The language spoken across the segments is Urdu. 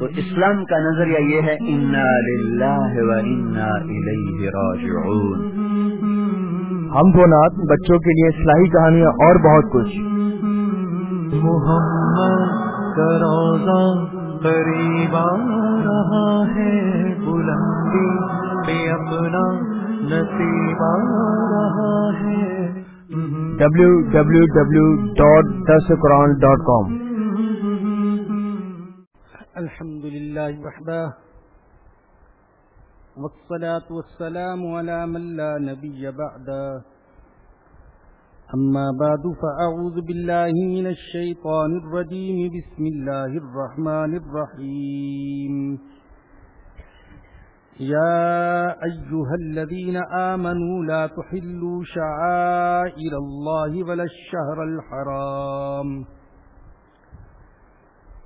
تو اسلام کا نظریہ یہ ہے انا للہ و انا الیہ راجعون ہم کو نات بچوں کے لیے اصلاحی کہانیاں اور بہت کچھ۔ محمد روزہ قریب آ رہا ہے بلندی پہ اپنا نصیب آ رہا ہے۔ ڈبلو ڈبلو ڈبلو ڈاٹ والصلاة والسلام على من لا نبي بعد أما بعد، فأعوذ بالله من الشيطان الرجيم. بسم الله الرحمن الرحيم. يا أيها الذين آمنوا، لا تحلوا شعائر الله ولا الشهر الحرام.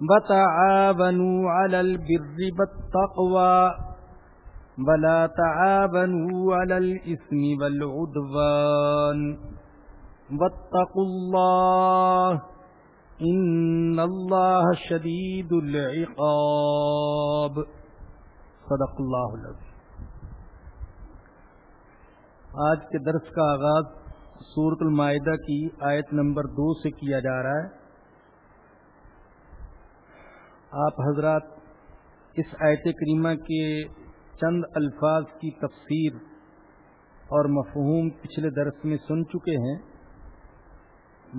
وتعاونوا على البر والتقوى ولا تعاونوا على الإثم والعدوان واتقوا الله إن الله شديد العقاب. صدق اللہ العظیم. آج کے درس کا آغاز سورت المائدہ کی آیت نمبر دو سے کیا جا رہا ہے. آپ حضرات اس آیت کریمہ کے چند الفاظ کی تفسیر اور مفہوم پچھلے درس میں سن چکے ہیں۔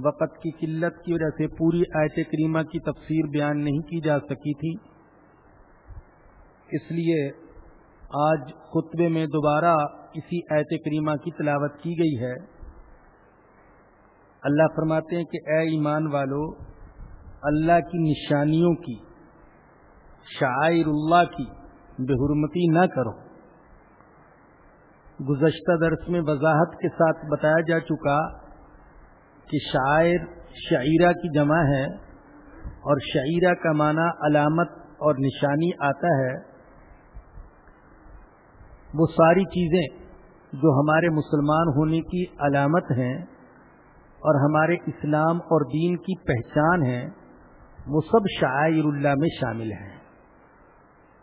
وقت کی قلت کی وجہ سے پوری آیت کریمہ کی تفسیر بیان نہیں کی جا سکی تھی۔ اس لیے آج خطبے میں دوبارہ اسی آیت کریمہ کی تلاوت کی گئی ہے۔ اللہ فرماتے ہیں کہ اے ایمان والو، اللہ کی نشانیوں کی شاعر اللہ کی بے حرمتی نہ کرو۔ گزشتہ درس میں وضاحت کے ساتھ بتایا جا چکا کہ شاعر شعیرہ کی جمع ہے اور شعیرہ کا معنی علامت اور نشانی آتا ہے۔ وہ ساری چیزیں جو ہمارے مسلمان ہونے کی علامت ہیں اور ہمارے اسلام اور دین کی پہچان ہیں، وہ سب شاعر اللہ میں شامل ہیں۔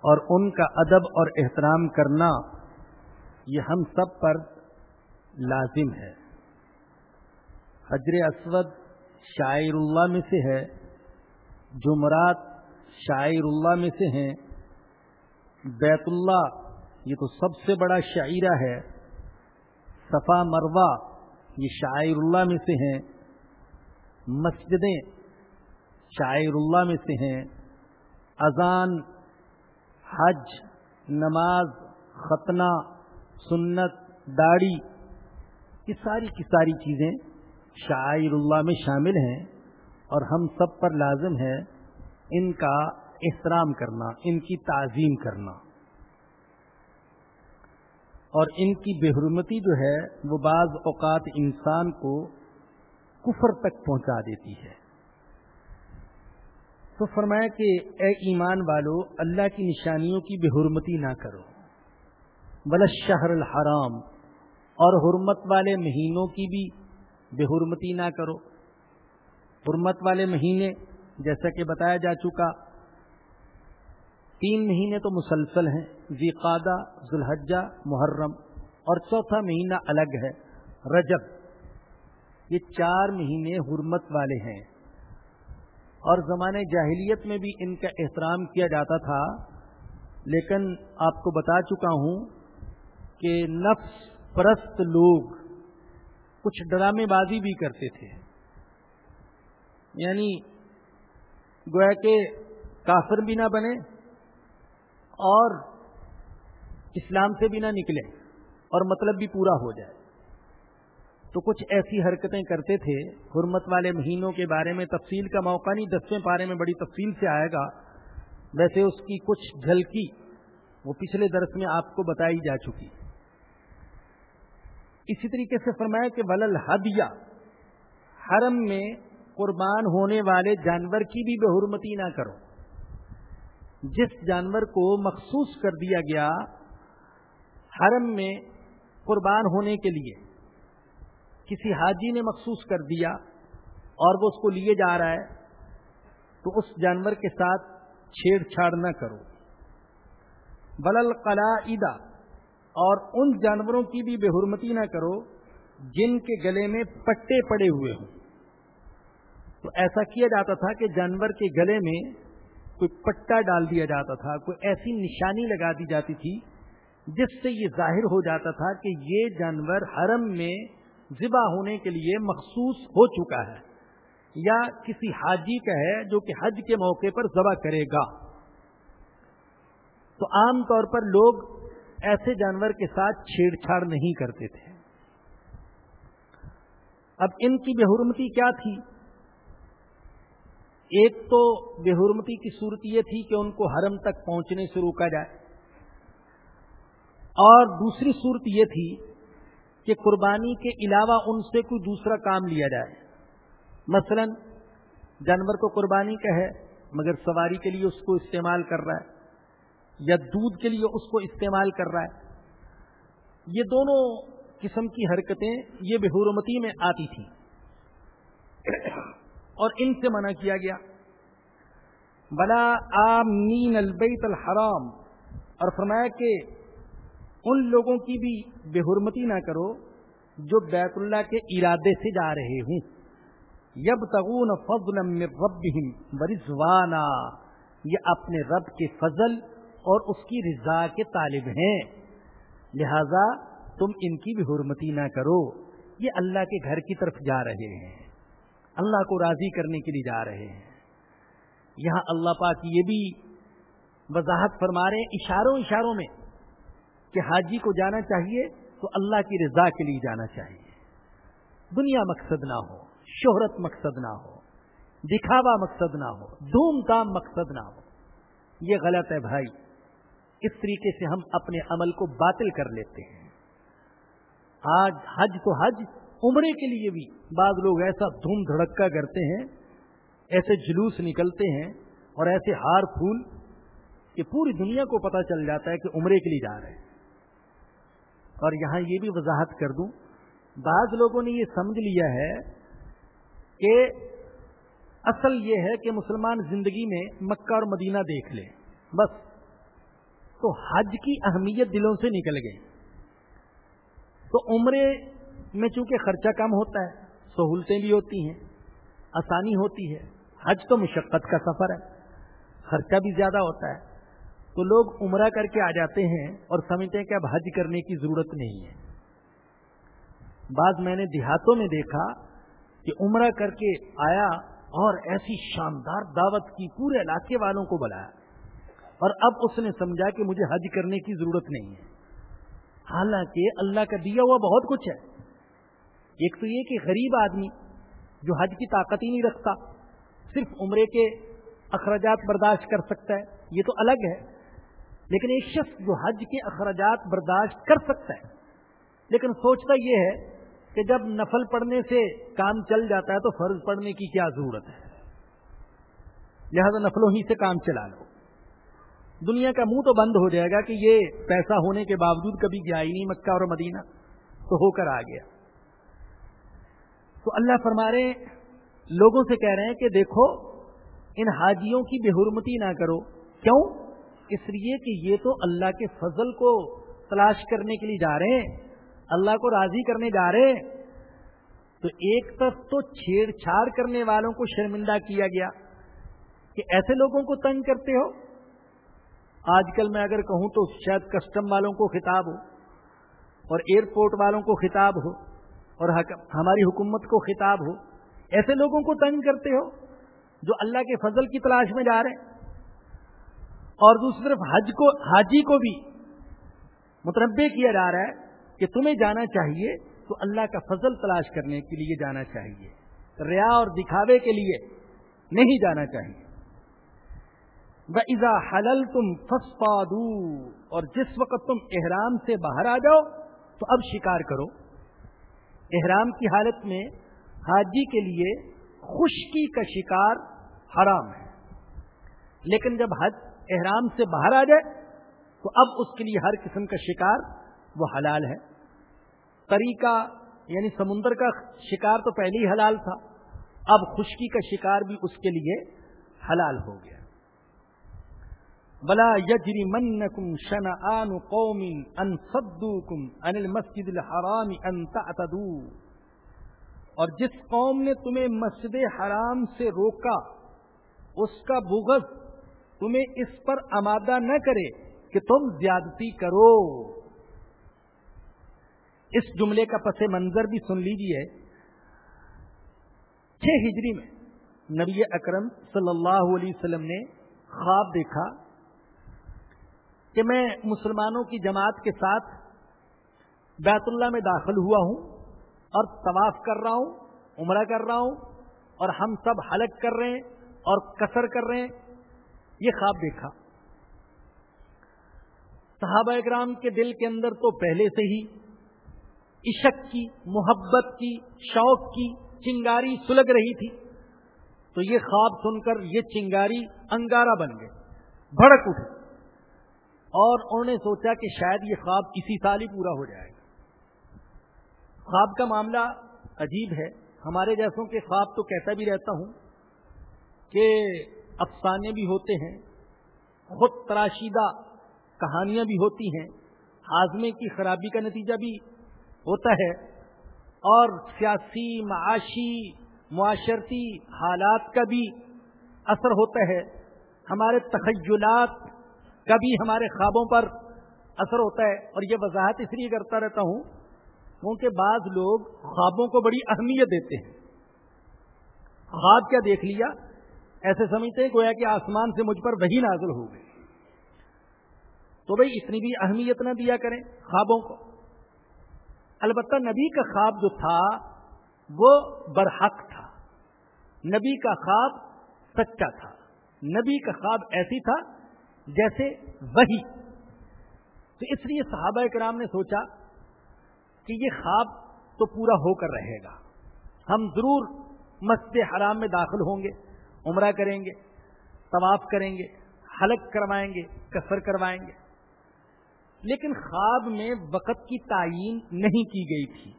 اور ان کا ادب اور احترام کرنا یہ ہم سب پر لازم ہے۔ حجر اسود شاعر اللہ میں سے ہے جمرات شاعر اللہ میں سے ہیں۔ بیت اللہ یہ تو سب سے بڑا شاعرہ ہے۔ صفا مروا یہ شاعر اللہ میں سے ہیں۔ مسجدیں شاعر اللہ میں سے ہیں۔ اذان حج، نماز، ختنہ، سنت، داڑھی، یہ ساری کی ساری چیزیں شاعر اللہ میں شامل ہیں اور ہم سب پر لازم ہے ان کا احترام کرنا، ان کی تعظیم کرنا۔ اور ان کی بے حرمتی جو ہے، وہ بعض اوقات انسان کو کفر تک پہنچا دیتی ہے۔ تو فرمایا کہ اے ایمان والو، اللہ کی نشانیوں کی بے حرمتی نہ کرو۔ بل شہر الحرام، اور حرمت والے مہینوں کی بھی بے حرمتی نہ کرو۔ حرمت والے مہینے، جیسا کہ بتایا جا چکا، تین مہینے تو مسلسل ہیں ذیقادہ ذوالحجہ، محرم، اور چوتھا مہینہ الگ ہے، رجب۔ یہ چار مہینے حرمت والے ہیں۔ اور زمانے جاہلیت میں بھی ان کا احترام کیا جاتا تھا، لیکن آپ کو بتا چکا ہوں کہ نفس پرست لوگ کچھ ڈرامے بازی بھی کرتے تھے۔ یعنی گویا کہ کافر بھی نہ بنے اور اسلام سے بھی نہ نکلے اور مطلب بھی پورا ہو جائے۔ تو کچھ ایسی حرکتیں کرتے تھے، حرمت والے مہینوں کے بارے میں تفصیل کا موقع نہیں، دسویں پارے میں بڑی تفصیل سے آئے گا۔ ویسے اس کی کچھ جھلکی وہ پچھلے درس میں آپ کو بتائی جا چکی۔ اسی طریقے سے فرمایا کہ ولل ہدیہ، حرم میں قربان ہونے والے جانور کی بھی بے حرمتی نہ کرو۔ جس جانور کو مخصوص کر دیا گیا حرم میں قربان ہونے کے لیے کسی حاجی نے مخصوص کر دیا اور وہ اس کو لیے جا رہا ہے، تو اس جانور کے ساتھ چھیڑ چھاڑ نہ کرو۔ بلل قلا اور ان جانوروں کی بھی بے حرمتی نہ کرو جن کے گلے میں پٹے پڑے ہوئے ہوں۔ تو ایسا کیا جاتا تھا کہ جانور کے گلے میں کوئی پٹا ڈال دیا جاتا تھا، کوئی ایسی نشانی لگا دی جاتی تھی، جس سے یہ ظاہر ہو جاتا تھا کہ یہ جانور حرم میں ذبح ہونے کے لیے مخصوص ہو چکا ہے یا کسی حاجی کا ہے جو کہ حج کے موقع پر ذبح کرے گا۔ تو عام طور پر لوگ ایسے جانور کے ساتھ چھیڑ چھاڑ نہیں کرتے تھے۔ اب ان کی بے حرمتی کیا تھی؟ ایک تو بے حرمتی کی صورت یہ تھی کہ ان کو حرم تک پہنچنے سے روکا جائے۔ اور دوسری صورت یہ تھی کہ قربانی کے علاوہ ان سے کوئی دوسرا کام لیا جائے۔ مثلا جانور کو قربانی کا ہے مگر سواری کے لیے اس کو استعمال کر رہا ہے، یا دودھ کے لیے اس کو استعمال کر رہا ہے۔ یہ دونوں قسم کی حرکتیں یہ بے حرمتی میں آتی تھیں۔ اور ان سے منع کیا گیا۔ بلا آمین البیت الحرام۔ اور فرمایا کہ ان لوگوں کی بھی بے حرمتی نہ کرو جو بیت اللہ کے ارادے سے جا رہے ہوں۔ یب تغون فضل رب یہ اپنے رب کے فضل اور اس کی رضا کے طالب ہیں۔ لہذا تم ان کی بھی حرمتی نہ کرو۔ یہ اللہ کے گھر کی طرف جا رہے ہیں۔ اللہ کو راضی کرنے کے لیے جا رہے ہیں۔ یہاں اللہ پاک یہ بھی وضاحت فرما رہے ہیں اشاروں اشاروں میں۔ کہ حاجی کو جانا چاہیے تو اللہ کی رضا کے لیے جانا چاہیے۔ دنیا مقصد نہ ہو، شہرت مقصد نہ ہو، دکھاوا مقصد نہ ہو، دھوم دھام مقصد نہ ہو۔ یہ غلط ہے بھائی۔ اس طریقے سے ہم اپنے عمل کو باطل کر لیتے ہیں۔ آج حج تو حج، عمرے کے لیے بھی بعض لوگ ایسا دھوم دھڑکا کرتے ہیں، ایسے جلوس نکلتے ہیں اور ایسے ہار پھول کہ پوری دنیا کو پتا چل جاتا ہے کہ عمرے کے لیے جا رہے ہیں۔ اور یہاں یہ بھی وضاحت کر دوں، بعض لوگوں نے یہ سمجھ لیا ہے کہ اصل یہ ہے کہ مسلمان زندگی میں مکہ اور مدینہ دیکھ لے بس۔ تو حج کی اہمیت دلوں سے نکل گئی۔ تو عمرے میں چونکہ خرچہ کم ہوتا ہے، سہولتیں بھی ہوتی ہیں، آسانی ہوتی ہے، حج تو مشقت کا سفر ہے، خرچہ بھی زیادہ ہوتا ہے۔ تو لوگ عمرہ کر کے آ جاتے ہیں اور سمجھتے ہیں کہ اب حج کرنے کی ضرورت نہیں ہے۔ بعض میں نے دیہاتوں میں دیکھا کہ عمرہ کر کے آیا اور ایسی شاندار دعوت کی پورے علاقے والوں کو بلایا اور اب اس نے سمجھا کہ مجھے حج کرنے کی ضرورت نہیں ہے۔ حالانکہ اللہ کا دیا ہوا بہت کچھ ہے۔ ایک تو یہ کہ غریب آدمی جو حج کی طاقت ہی نہیں رکھتا، صرف عمرے کے اخراجات برداشت کر سکتا ہے، یہ تو الگ ہے۔ لیکن ایک شخص جو حج کے اخراجات برداشت کر سکتا ہے، لیکن سوچتا یہ ہے کہ جب نفل پڑھنے سے کام چل جاتا ہے تو فرض پڑھنے کی کیا ضرورت ہے؟ لہذا نفلوں ہی سے کام چلا لو۔ دنیا کا منہ تو بند ہو جائے گا کہ یہ پیسہ ہونے کے باوجود کبھی گیا ہی نہیں مکہ اور مدینہ، تو ہو کر آ گیا۔ تو اللہ فرما رہے لوگوں سے کہہ رہے ہیں کہ دیکھو، ان حاجیوں کی بے حرمتی نہ کرو۔ کیوں؟ اس لیے کہ یہ تو اللہ کے فضل کو تلاش کرنے کے لیے جا رہے ہیں، اللہ کو راضی کرنے جا رہے ہیں۔ تو ایک طرف تو چھیڑ چھاڑ کرنے والوں کو شرمندہ کیا گیا کہ ایسے لوگوں کو تنگ کرتے ہو۔ آج کل میں اگر کہوں تو شاید کسٹم والوں کو خطاب ہو اور ایئرپورٹ والوں کو خطاب ہو اور ہماری حکومت کو خطاب ہو۔ ایسے لوگوں کو تنگ کرتے ہو جو اللہ کے فضل کی تلاش میں جا رہے ہیں۔ اور دوسری طرف حج کو حاجی کو بھی متنوع کیا جا رہا ہے کہ تمہیں جانا چاہیے تو اللہ کا فضل تلاش کرنے کے لیے جانا چاہیے۔ ریا اور دکھاوے کے لیے نہیں جانا چاہیے۔ ایزا حلل تم فسپادو اور جس وقت تم احرام سے باہر آ جاؤ تو اب شکار کرو۔ احرام کی حالت میں حاجی کے لیے خشکی کا شکار حرام ہے۔ لیکن جب حج احرام سے باہر آ جائے تو اب اس کے لیے ہر قسم کا شکار وہ حلال ہے۔ طریقہ یعنی سمندر کا شکار تو پہلے ہی حلال تھا، اب خشکی کا شکار بھی اس کے لیے حلال ہو گیا۔ بلا یجری من کم شن آن قومی ان سدو کم انل مسجد الحرام ان تعتدو اور جس قوم نے تمہیں مسجد حرام سے روکا، اس کا بغض تمہیں اس پر آمادہ نہ کرے کہ تم زیادتی کرو۔ اس جملے کا پس منظر بھی سن لیجیے چھ ہجری میں نبی اکرم صلی اللہ علیہ وسلم نے خواب دیکھا کہ میں مسلمانوں کی جماعت کے ساتھ بیت اللہ میں داخل ہوا ہوں اور طواف کر رہا ہوں، عمرہ کر رہا ہوں اور ہم سب حلق کر رہے ہیں اور کثر کر رہے ہیں۔ یہ خواب دیکھا۔ صحابہ اکرام کے دل کے اندر تو پہلے سے ہی عشق کی، محبت کی، شوق کی چنگاری سلگ رہی تھی۔ تو یہ خواب سن کر یہ چنگاری انگارا بن گئے، بھڑک اٹھے اور انہوں نے سوچا کہ شاید یہ خواب اسی سال ہی پورا ہو جائے۔ گا خواب کا معاملہ عجیب ہے۔ ہمارے جیسوں کے خواب تو کہتا بھی رہتا ہوں کہ افسانے بھی ہوتے ہیں، خود تراشیدہ کہانیاں بھی ہوتی ہیں، ہاضمے کی خرابی کا نتیجہ بھی ہوتا ہے اور سیاسی معاشی معاشرتی حالات کا بھی اثر ہوتا ہے۔ ہمارے تخیلات کا بھی ہمارے خوابوں پر اثر ہوتا ہے اور یہ وضاحت اس لیے کرتا رہتا ہوں کیونکہ بعض لوگ خوابوں کو بڑی اہمیت دیتے ہیں۔ خواب کیا دیکھ لیا؟ ایسے سمجھتے ہیں گویا کہ آسمان سے مجھ پر وہی نازل ہو گئے۔ تو بھائی اتنی بھی اہمیت نہ دیا کریں خوابوں کو۔ البتہ نبی کا خواب جو تھا، وہ برحق تھا۔ نبی کا خواب سچا تھا۔ نبی کا خواب ایسی تھا جیسے وہی۔ تو اس لیے صحابہ کرام نے سوچا کہ یہ خواب تو پورا ہو کر رہے گا۔ ہم ضرور مسجد حرام میں داخل ہوں گے۔ عمرہ کریں گے، طواف کریں گے، حلق کروائیں گے کثر کروائیں گے۔ لیکن خواب میں وقت کی تعین نہیں کی گئی تھی۔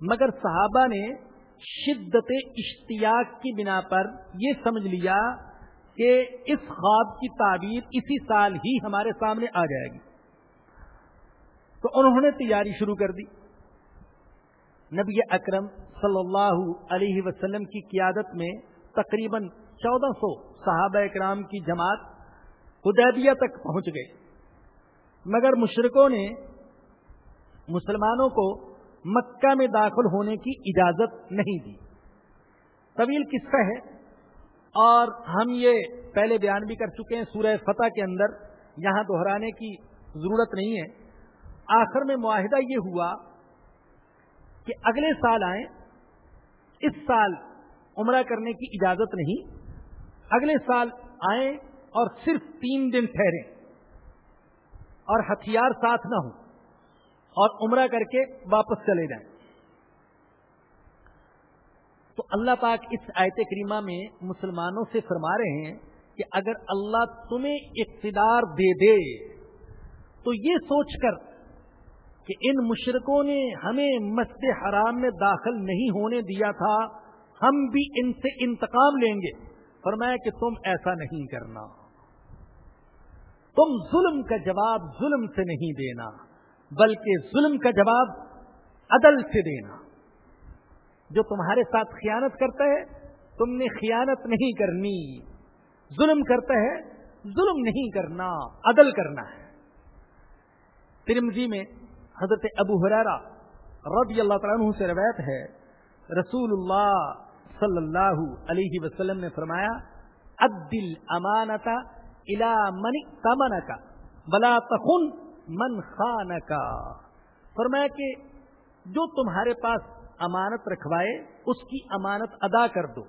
مگر صحابہ نے شدت اشتیاق کی بنا پر یہ سمجھ لیا کہ اس خواب کی تعبیر اسی سال ہی ہمارے سامنے آ جائے گی۔ تو انہوں نے تیاری شروع کر دی۔ نبی اکرم صلی اللہ علیہ وسلم کی قیادت میں تقریباً چودہ سو صحابہ اکرام کی جماعت حدیبیہ تک پہنچ گئے۔ مگر مشرقوں نے مسلمانوں کو مکہ میں داخل ہونے کی اجازت نہیں دی۔ طویل قصہ ہے اور ہم یہ پہلے بیان بھی کر چکے ہیں سورہ فتح کے اندر۔ یہاں دہرانے کی ضرورت نہیں ہے۔ آخر میں معاہدہ یہ ہوا کہ اگلے سال آئیں۔ اس سال عمرہ کرنے کی اجازت نہیں۔ اگلے سال آئیں اور صرف تین دن ٹھہریں اور ہتھیار ساتھ نہ ہوں اور عمرہ کر کے واپس چلے جائیں۔ تو اللہ پاک اس آیت کریمہ میں مسلمانوں سے فرما رہے ہیں کہ اگر اللہ تمہیں اقتدار دے دے، تو یہ سوچ کر کہ ان مشرقوں نے ہمیں مسجد حرام میں داخل نہیں ہونے دیا تھا ہم بھی ان سے انتقام لیں گے۔ فرمایا کہ تم ایسا نہیں کرنا۔ تم ظلم کا جواب ظلم سے نہیں دینا، بلکہ ظلم کا جواب عدل سے دینا۔ جو تمہارے ساتھ خیانت کرتا ہے، تم نے خیانت نہیں کرنی۔ ظلم کرتا ہے، ظلم نہیں کرنا، عدل کرنا ہے۔ ترمزی میں حضرت ابو حرارا رضی اللہ تعالیٰ عنہ سے روایت ہے، رسول اللہ صلی اللہ علیہ وسلم نے فرمایا عدل امانتا الا من تمن کا بلا تخن من خان کا فرمایا کہ جو تمہارے پاس امانت رکھوائے، اس کی امانت ادا کر دو۔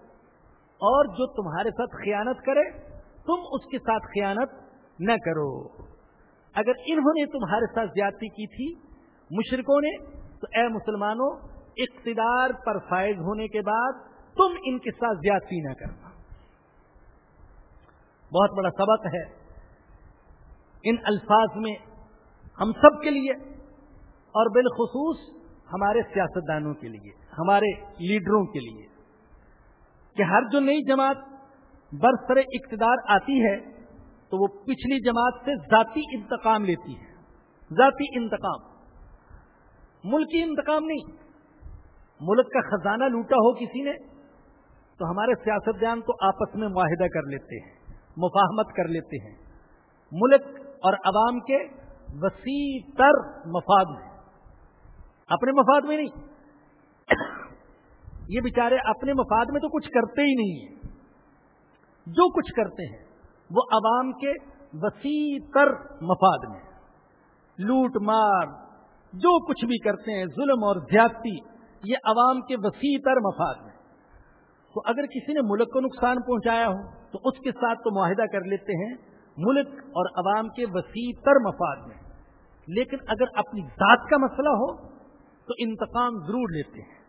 اور جو تمہارے ساتھ خیانت کرے، تم اس کے ساتھ خیانت نہ کرو۔ اگر انہوں نے تمہارے ساتھ زیادتی کی تھی مشرقوں نے، تو اے مسلمانوں، اقتدار پر فائز ہونے کے بعد تم ان کے ساتھ زیادتی نہ کرنا بہت بڑا سبق ہے۔ ان الفاظ میں ہم سب کے لیے اور بالخصوص ہمارے سیاستدانوں کے لیے، ہمارے لیڈروں کے لیے کہ ہر جو نئی جماعت برسر اقتدار آتی ہے تو وہ پچھلی جماعت سے ذاتی انتقام لیتی ہے۔ ذاتی انتقام۔ ملکی انتقام نہیں۔ ملک کا خزانہ لوٹا ہو کسی نے تو ہمارے سیاست دان تو آپس میں معاہدہ کر لیتے ہیں، مفاہمت کر لیتے ہیں۔ ملک اور عوام کے وسیع تر مفاد میں اپنے مفاد میں نہیں۔ یہ بیچارے اپنے مفاد میں تو کچھ کرتے ہی نہیں ہیں۔ جو کچھ کرتے ہیں، وہ عوام کے وسیع تر مفاد میں لوٹ مار، جو کچھ بھی کرتے ہیں، ظلم اور زیادتی، یہ عوام کے وسیع تر مفاد میں تو اگر کسی نے ملک کو نقصان پہنچایا ہو، تو اس کے ساتھ تو معاہدہ کر لیتے ہیں ملک اور عوام کے وسیع تر مفاد میں۔ لیکن اگر اپنی ذات کا مسئلہ ہو، تو انتقام ضرور لیتے ہیں۔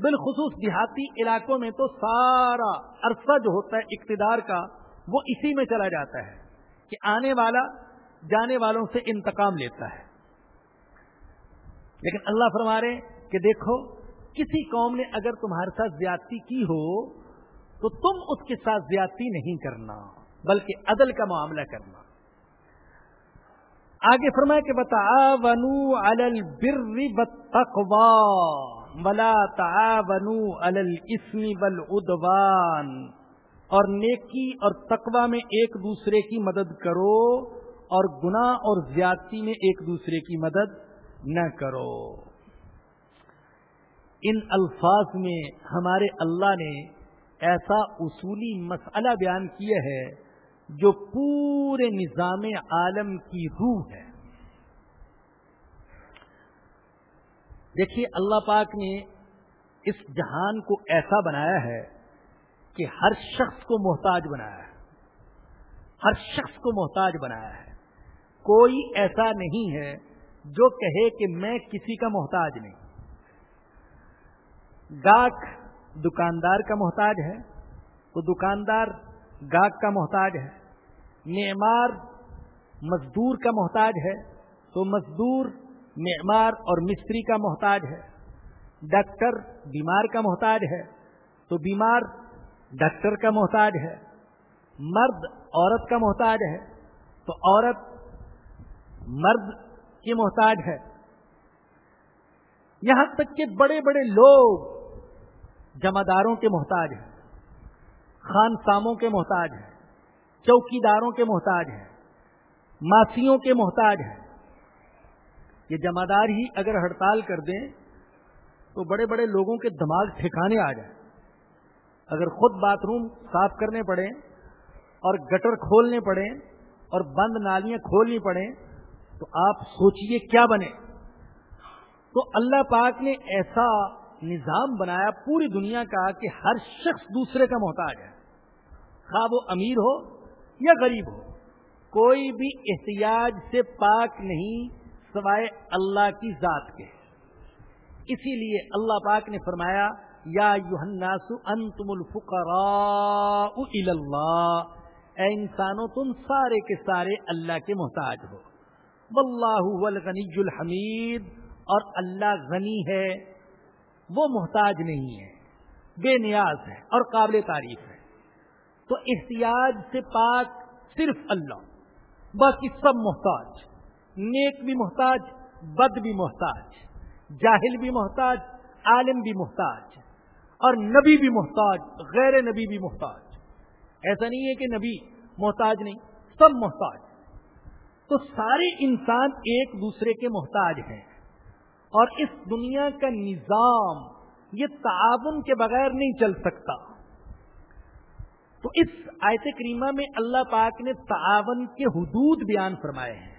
بالخصوص دیہاتی علاقوں میں تو سارا عرصہ جو ہوتا ہے اقتدار کا، وہ اسی میں چلا جاتا ہے کہ آنے والا، جانے والوں سے انتقام لیتا ہے۔ لیکن اللہ فرما رہے کہ دیکھو کسی قوم نے اگر تمہارے ساتھ زیادتی کی ہو، تو تم اس کے ساتھ زیادتی نہیں کرنا، بلکہ عدل کا معاملہ کرنا۔ آگے فرمایا کہ بتا ونو البر تقوا ولا تعاونوا على الاثم والعدوان۔ اور نیکی اور تقوا میں ایک دوسرے کی مدد کرو اور گناہ اور زیادتی میں ایک دوسرے کی مدد نہ کرو۔ ان الفاظ میں ہمارے اللہ نے ایسا اصولی مسئلہ بیان کیا ہے جو پورے نظام عالم کی روح ہے۔ دیکھیے اللہ پاک نے اس جہان کو ایسا بنایا ہے کہ ہر شخص کو محتاج بنایا ہے۔ ہر شخص کو محتاج بنایا ہے۔ کوئی ایسا نہیں ہے جو کہے کہ میں کسی کا محتاج نہیں۔ گاہک دکاندار کا محتاج ہے تو دکاندار گاہک کا محتاج ہے۔ معمار مزدور کا محتاج ہے تو مزدور، معمار اور مستری کا محتاج ہے۔ ڈاکٹر بیمار کا محتاج ہے تو بیمار ڈاکٹر کا محتاج ہے۔ مرد، عورت کا محتاج ہے تو عورت مرد کی محتاج ہے۔ یہاں تک کہ بڑے بڑے لوگ جماداروں کے محتاج ہیں، خان ساموں کے محتاج ہیں چوکی داروں کے محتاج ہیں ماسیوں کے محتاج ہیں۔ یہ جمادار ہی اگر ہڑتال کر دیں تو بڑے بڑے لوگوں کے دماغ ٹھکانے آ جائیں۔ اگر خود باتھ روم صاف کرنے پڑے اور گٹر کھولنے پڑے اور بند نالیاں کھولنی پڑے تو آپ سوچئے کیا بنے۔ تو اللہ پاک نے ایسا نظام بنایا پوری دنیا کا کہ ہر شخص دوسرے کا محتاج ہے۔ خواہ وہ امیر ہو یا غریب ہو، کوئی بھی احتیاج سے پاک نہیں سوائے اللہ کی ذات کے۔ اسی لیے اللہ پاک نے فرمایا، یا یوحناسو انتم الفقراء اللہ اے انسانوں، تم سارے کے سارے اللہ کے محتاج ہو۔ واللہ الغنی الحمید، اور اللہ غنی ہے۔ وہ محتاج نہیں ہے، بے نیاز ہے اور قابل تعریف ہے۔ تو احتیاج سے پاک صرف اللہ باقی سب محتاج۔ نیک بھی محتاج، بد بھی محتاج۔ جاہل بھی محتاج، عالم بھی محتاج۔ اور نبی بھی محتاج، غیر نبی بھی محتاج۔ ایسا نہیں ہے کہ نبی محتاج نہیں، سب محتاج۔ تو سارے انسان ایک دوسرے کے محتاج ہیں۔ اور اس دنیا کا نظام یہ تعاون کے بغیر نہیں چل سکتا۔ تو اس آیت کریمہ میں اللہ پاک نے تعاون کے حدود بیان فرمائے ہیں۔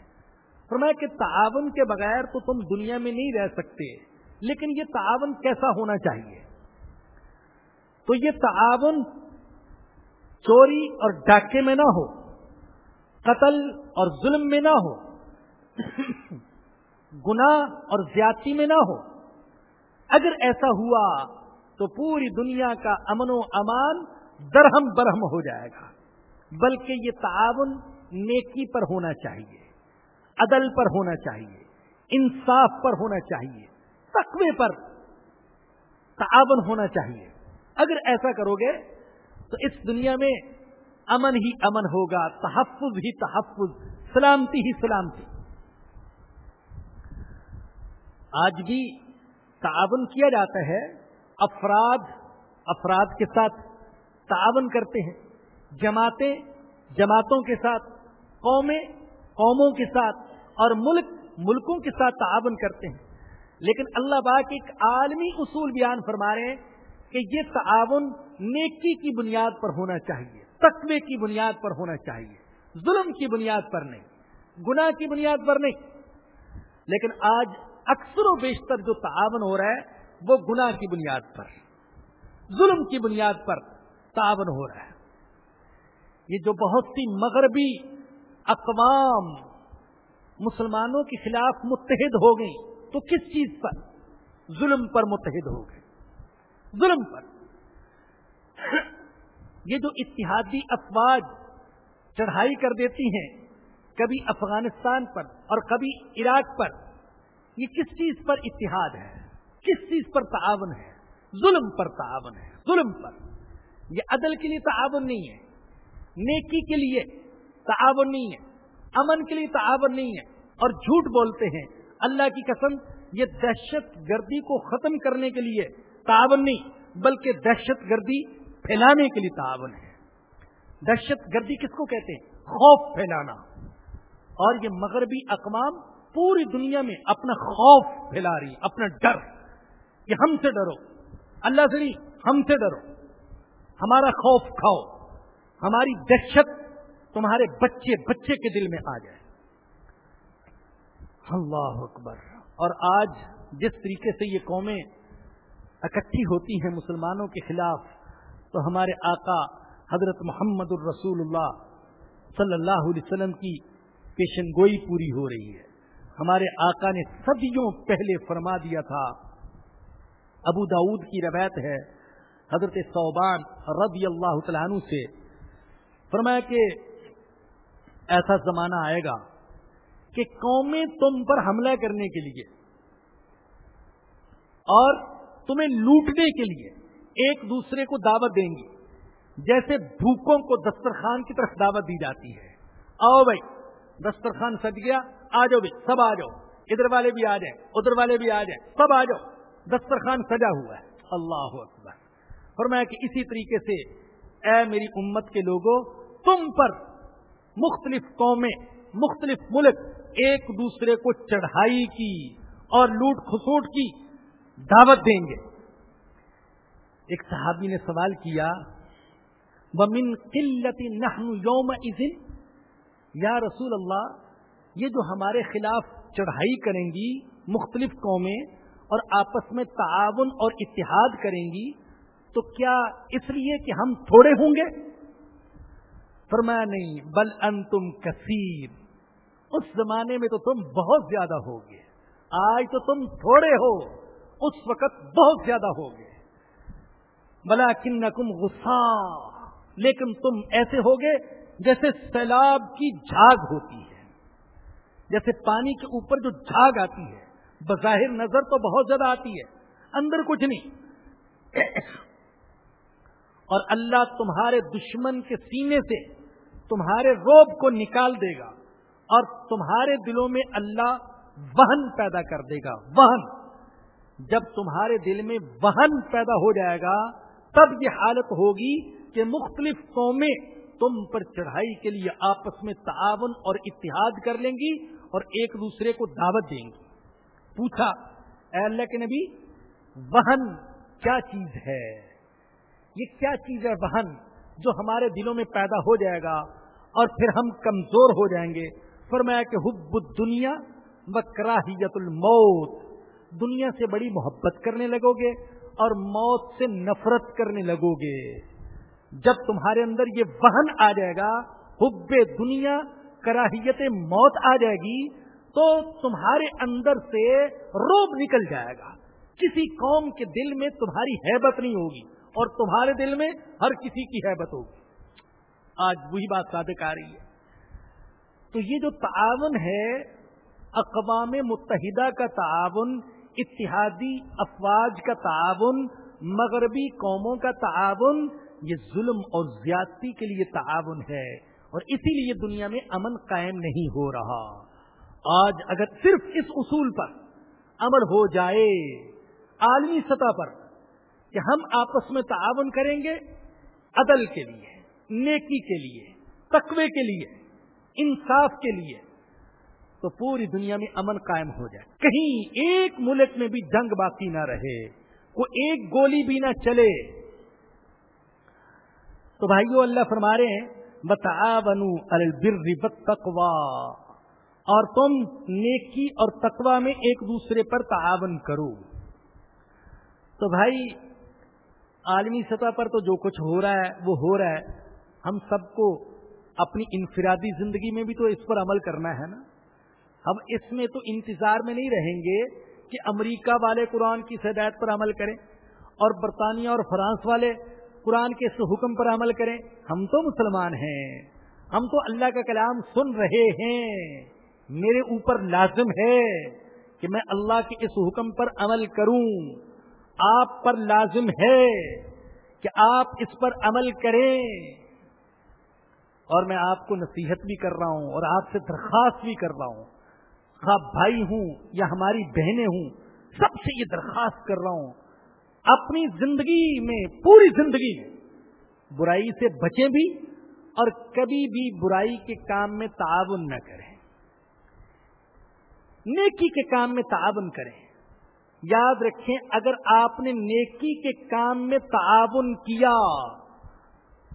فرمایا کہ تعاون کے بغیر تو تم دنیا میں نہیں رہ سکتے، لیکن یہ تعاون کیسا ہونا چاہیے؟ تو یہ تعاون چوری اور ڈاکے میں نہ ہو، قتل اور ظلم میں نہ ہو۔ گناہ اور زیادتی میں نہ ہو۔ اگر ایسا ہوا تو پوری دنیا کا امن و امان درہم برہم ہو جائے گا، بلکہ یہ تعاون نیکی پر ہونا چاہیے، عدل پر ہونا چاہیے، انصاف پر ہونا چاہیے، تقوی پر تعاون ہونا چاہیے۔ اگر ایسا کرو گے تو اس دنیا میں امن ہی امن ہوگا، تحفظ ہی تحفظ، سلامتی ہی سلامتی۔ آج بھی تعاون کیا جاتا ہے، افراد افراد کے ساتھ تعاون کرتے ہیں، جماعتیں، جماعتوں کے ساتھ، قومیں، قوموں کے ساتھ اور ملک، ملکوں کے ساتھ تعاون کرتے ہیں۔ لیکن اللہ باغ ایک عالمی اصول بیان فرما رہے ہیں کہ یہ تعاون نیکی کی بنیاد پر ہونا چاہیے، تقوی کی بنیاد پر ہونا چاہیے، ظلم کی بنیاد پر نہیں، گناہ کی بنیاد پر نہیں۔ لیکن آج اکثر و بیشتر جو تعاون ہو رہا ہے، وہ گناہ کی بنیاد پر، ظلم کی بنیاد پر تعاون ہو رہا ہے۔ یہ جو بہت سی مغربی اقوام مسلمانوں کے خلاف متحد ہو گئی تو کس چیز پر؟ ظلم پر متحد ہو گئے۔ ظلم پر۔ یہ جو اتحادی افواج چڑھائی کر دیتی ہیں، کبھی افغانستان پر اور کبھی عراق پر یہ کس چیز پر اتحاد ہے؟ کس چیز پر تعاون ہے؟ ظلم پر تعاون ہے، ظلم پر۔ یہ عدل کے لیے تعاون نہیں ہے، نیکی کے لیے تعاون نہیں ہے، امن کے لیے تعاون نہیں ہے۔ اور جھوٹ بولتے ہیں، اللہ کی قسم، یہ دہشت گردی کو ختم کرنے کے لیے تعاون نہیں، بلکہ دہشت گردی پھیلانے کے لیے تعاون ہے۔ دہشت گردی کس کو کہتے ہیں؟ خوف پھیلانا۔ اور یہ مغربی اقوام پوری دنیا میں اپنا خوف پھیلا رہی اپنا ڈر کہ ہم سے ڈرو۔ اللہ سے نہیں، ہم سے ڈرو۔ ہمارا خوف کھاؤ۔ ہماری دہشت تمہارے بچے بچے کے دل میں آ جائے۔ اللہ اکبر۔ اور آج جس طریقے سے یہ قومیں اکٹھی ہوتی ہیں مسلمانوں کے خلاف، تو ہمارے آقا حضرت محمد الرسول اللہ صلی اللہ علیہ وسلم کی پیشن گوئی پوری ہو رہی ہے۔ ہمارے آقا نے صدیوں پہلے فرما دیا تھا۔ ابو داود کی روایت ہے، حضرت صوبان رضی اللہ تعالیٰ عنہ سے۔ فرمایا کہ ایسا زمانہ آئے گا کہ قومیں تم پر حملہ کرنے کے لیے اور تمہیں لوٹنے کے لیے ایک دوسرے کو دعوت دیں گی جیسے بھوکوں کو دسترخوان کی طرف دعوت دی جاتی ہے۔ آؤ بھائی، دسترخوان سج گیا۔ آ جاؤ بھائی، سب آ جاؤ۔ ادھر والے بھی آ جائیں، ادھر والے بھی آ جائیں، سب آ جاؤ۔ دسترخوان سجا ہوا ہے۔ اللہ اکبر۔ فرمایا کہ اسی طریقے سے، اے میری امت کے لوگوں تم پر مختلف قومیں، مختلف ملک ایک دوسرے کو چڑھائی کی اور لوٹ خسوٹ کی دعوت دیں گے۔ ایک صحابی نے سوال کیا، ومن قلت نحن یوم یا رسول اللہ یہ جو ہمارے خلاف چڑھائی کریں گی مختلف قومیں اور آپس میں تعاون اور اتحاد کریں گی، تو کیا اس لیے کہ ہم تھوڑے ہوں گے؟ فرمایا نہیں، بل ان تم کثیر۔ اس زمانے میں تو تم بہت زیادہ ہوگے، آج تو تم تھوڑے ہو، اس وقت بہت زیادہ ہوگے۔ بلا کن غصہ۔ لیکن تم ایسے ہوگے جیسے سیلاب کی جھاگ ہوتی ہے۔ جیسے پانی کے اوپر جو جھاگ آتی ہے، بظاہر نظر تو بہت زیادہ آتی ہے، اندر کچھ نہیں۔ اور اللہ تمہارے دشمن کے سینے سے تمہارے روب کو نکال دے گا اور تمہارے دلوں میں اللہ وہن پیدا کر دے گا۔ وہن۔ جب تمہارے دل میں وہن پیدا ہو جائے گا، تب یہ حالت ہوگی کہ مختلف قومیں تم پر چڑھائی کے لیے آپس میں تعاون اور اتحاد کر لیں گی اور ایک دوسرے کو دعوت دیں گی پوچھا، اے اللہ کے نبی، وہن کیا چیز ہے؟ یہ کیا چیز ہے وہن جو ہمارے دلوں میں پیدا ہو جائے گا اور پھر ہم کمزور ہو جائیں گے؟ فرمایا کہ حب دنیا بکراہیت الموت۔ دنیا سے بڑی محبت کرنے لگو گے اور موت سے نفرت کرنے لگو گے۔ جب تمہارے اندر یہ وہن آ جائے گا، حب دنیا کراہیت موت آ جائے گی تو تمہارے اندر سے روب نکل جائے گا۔ کسی قوم کے دل میں تمہاری حیبت نہیں ہوگی اور تمہارے دل میں ہر کسی کی حیبت ہوگی۔ آج وہی بات صادق آ رہی ہے۔ تو یہ جو تعاون ہے، اقوام متحدہ کا تعاون، اتحادی افواج کا تعاون، مغربی قوموں کا تعاون، یہ ظلم اور زیادتی کے لیے تعاون ہے۔ اور اسی لیے دنیا میں امن قائم نہیں ہو رہا۔ آج اگر صرف اس اصول پر عمل ہو جائے عالمی سطح پر کہ ہم آپس میں تعاون کریں گے عدل کے لیے، نیکی کے لیے، تقوی کے لیے، انصاف کے لیے، تو پوری دنیا میں امن قائم ہو جائے۔ کہیں ایک ملک میں بھی جنگ باقی نہ رہے کوئی ایک گولی بھی نہ چلے۔ تو بھائیو، اللہ فرما رہے ہیں بتا البر تقوا اور تم نیکی اور تقوا میں ایک دوسرے پر تعاون کرو۔ تو بھائی، عالمی سطح پر تو جو کچھ ہو رہا ہے، وہ ہو رہا ہے۔ ہم سب کو اپنی انفرادی زندگی میں بھی تو اس پر عمل کرنا ہے نا۔ ہم اس میں تو انتظار میں نہیں رہیں گے کہ امریکہ والے قرآن کی ہدایت پر عمل کریں اور برطانیہ اور فرانس والے قرآن کے اس حکم پر عمل کریں، ہم تو مسلمان ہیں، ہم تو اللہ کا کلام سن رہے ہیں، میرے اوپر لازم ہے کہ میں اللہ کے اس حکم پر عمل کروں۔ آپ پر لازم ہے کہ آپ اس پر عمل کریں۔ اور میں آپ کو نصیحت بھی کر رہا ہوں اور آپ سے درخواست بھی کر رہا ہوں۔ خواہ بھائی ہوں یا ہماری بہنیں ہوں، سب سے یہ درخواست کر رہا ہوں اپنی زندگی میں، پوری زندگی میں برائی سے بچیں بھی اور کبھی بھی برائی کے کام میں تعاون نہ کریں۔ نیکی کے کام میں تعاون کریں۔ یاد رکھیں، اگر آپ نے نیکی کے کام میں تعاون کیا،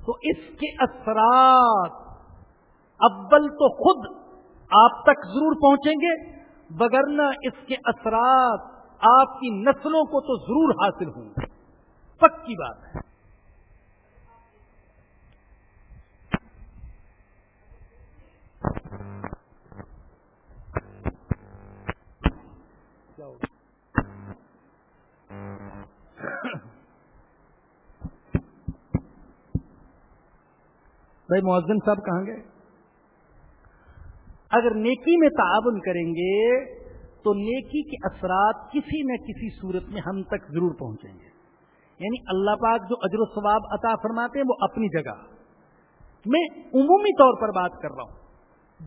تو اس کے اثرات اول تو خود آپ تک ضرور پہنچیں گے بگرنا اس کے اثرات آپ کی نسلوں کو تو ضرور حاصل ہوں گے۔ پکی بات ہے۔ بھائی معذن صاحب کہاں گئے؟ اگر نیکی میں تعاون کریں گے تو نیکی کے اثرات کسی نہ کسی صورت میں ہم تک ضرور پہنچیں گے۔ یعنی اللہ پاک جو اجر و ثواب عطا فرماتے ہیں وہ اپنی جگہ۔ میں عمومی طور پر بات کر رہا ہوں۔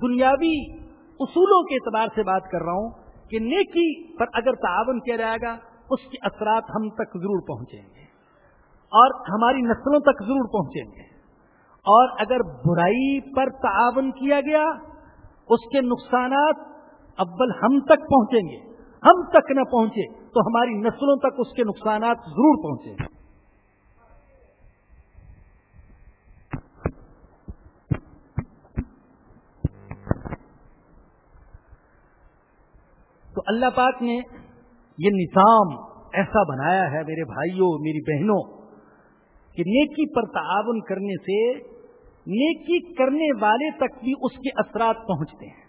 دنیاوی اصولوں کے اعتبار سے بات کر رہا ہوں کہ نیکی پر اگر تعاون کیا جائے گا، اس کے اثرات ہم تک ضرور پہنچیں گے۔ اور ہماری نسلوں تک ضرور پہنچیں گے۔ اور اگر برائی پر تعاون کیا گیا، اس کے نقصانات اول ہم تک پہنچیں گے۔ ہم تک نہ پہنچے تو ہماری نسلوں تک اس کے نقصانات ضرور پہنچیں۔ گے تو اللہ پاک نے یہ نظام ایسا بنایا ہے میرے بھائیوں، میری بہنوں، کہ نیکی پر تعاون کرنے سے، نیکی کرنے والے تک بھی اس کے اثرات پہنچتے ہیں۔